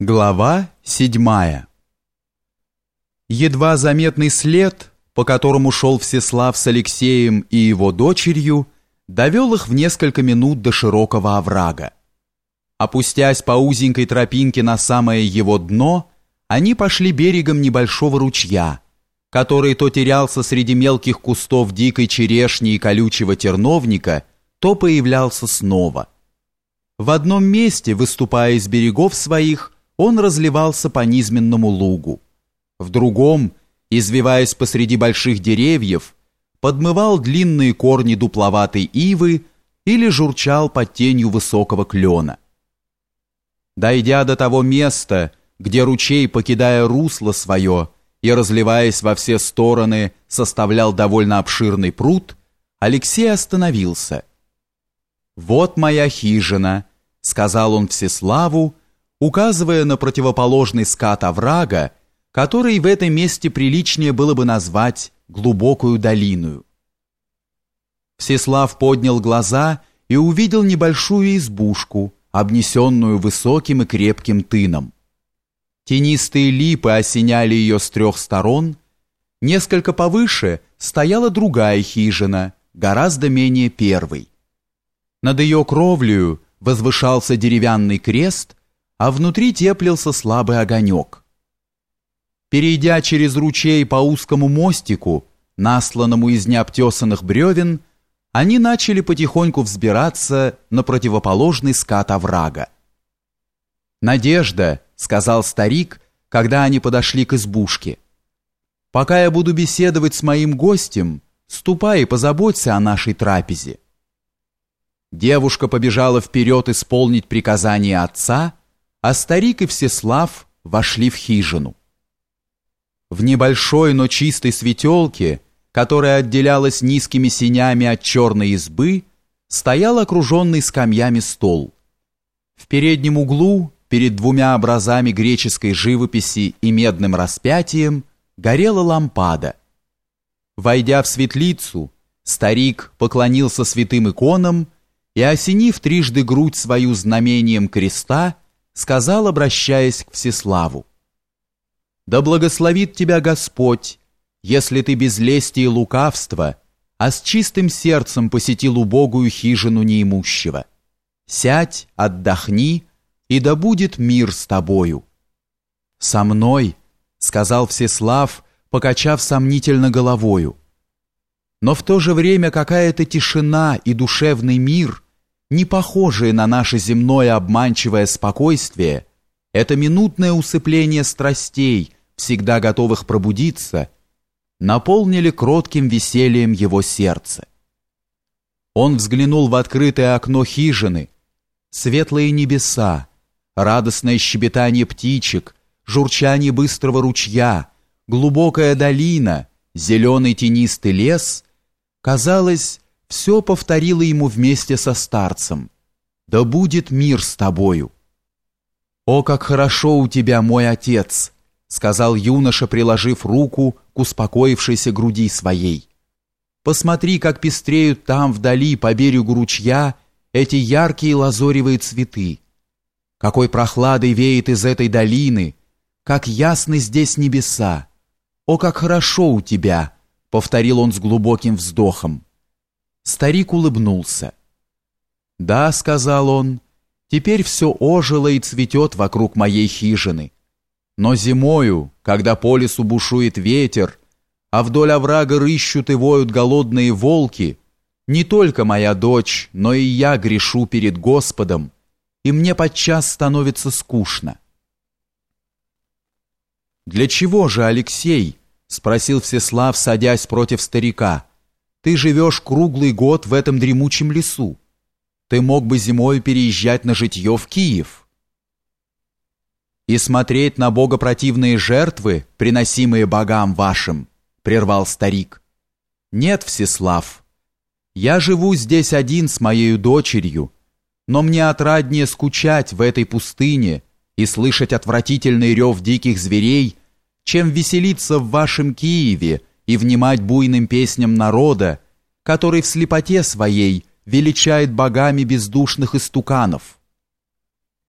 Глава седьмая Едва заметный след, по которому шел Всеслав с Алексеем и его дочерью, довел их в несколько минут до широкого оврага. Опустясь по узенькой тропинке на самое его дно, они пошли берегом небольшого ручья, который то терялся среди мелких кустов дикой черешни и колючего терновника, то появлялся снова. В одном месте, выступая из берегов своих, он разливался по низменному лугу. В другом, извиваясь посреди больших деревьев, подмывал длинные корни дупловатой ивы или журчал под тенью высокого клена. Дойдя до того места, где ручей, покидая русло свое и разливаясь во все стороны, составлял довольно обширный пруд, Алексей остановился. «Вот моя хижина», — сказал он Всеславу, указывая на противоположный скат оврага, который в этом месте приличнее было бы назвать глубокую долину. Всеслав поднял глаза и увидел небольшую избушку, обнесенную высоким и крепким тыном. Тенистые липы осеняли ее с трех сторон, несколько повыше стояла другая хижина, гораздо менее первой. Над ее кровлею возвышался деревянный крест – а внутри теплился слабый огонек. Перейдя через ручей по узкому мостику, насланному из необтесанных бревен, они начали потихоньку взбираться на противоположный скат оврага. «Надежда», — сказал старик, когда они подошли к избушке, «пока я буду беседовать с моим гостем, ступай и позаботься о нашей трапезе». Девушка побежала вперед исполнить приказание отца, а старик и Всеслав вошли в хижину. В небольшой, но чистой светелке, которая отделялась низкими синями от черной избы, стоял окруженный скамьями стол. В переднем углу, перед двумя образами греческой живописи и медным распятием, горела лампада. Войдя в светлицу, старик поклонился святым иконам и, осенив трижды грудь свою знамением креста, сказал, обращаясь к Всеславу, «Да благословит тебя Господь, если ты без лести и лукавства, а с чистым сердцем посетил убогую хижину неимущего. Сядь, отдохни, и да будет мир с тобою». «Со мной», — сказал Всеслав, покачав сомнительно головою. Но в то же время какая-то тишина и душевный мир — не похожие на наше земное обманчивое спокойствие, это минутное усыпление страстей, всегда готовых пробудиться, наполнили кротким весельем его сердце. Он взглянул в открытое окно хижины, светлые небеса, радостное щебетание птичек, журчание быстрого ручья, глубокая долина, зеленый тенистый лес, казалось, все повторила ему вместе со старцем. «Да будет мир с тобою!» «О, как хорошо у тебя, мой отец!» сказал юноша, приложив руку к успокоившейся груди своей. «Посмотри, как пестреют там вдали по берегу ручья эти яркие лазоревые цветы. Какой прохладой веет из этой долины, как ясны здесь небеса. О, как хорошо у тебя!» повторил он с глубоким вздохом. Старик улыбнулся. «Да», — сказал он, — «теперь все ожило и цветет вокруг моей хижины. Но зимою, когда по лесу бушует ветер, а вдоль оврага рыщут и воют голодные волки, не только моя дочь, но и я грешу перед Господом, и мне подчас становится скучно». «Для чего же, Алексей?» — спросил Всеслав, садясь против старика. Ты живешь круглый год в этом дремучем лесу. Ты мог бы зимой переезжать на житье в Киев. И смотреть на богопротивные жертвы, приносимые богам вашим, прервал старик. Нет, Всеслав, я живу здесь один с моей дочерью, но мне отраднее скучать в этой пустыне и слышать отвратительный рев диких зверей, чем веселиться в вашем Киеве, и внимать буйным песням народа, который в слепоте своей величает богами бездушных истуканов.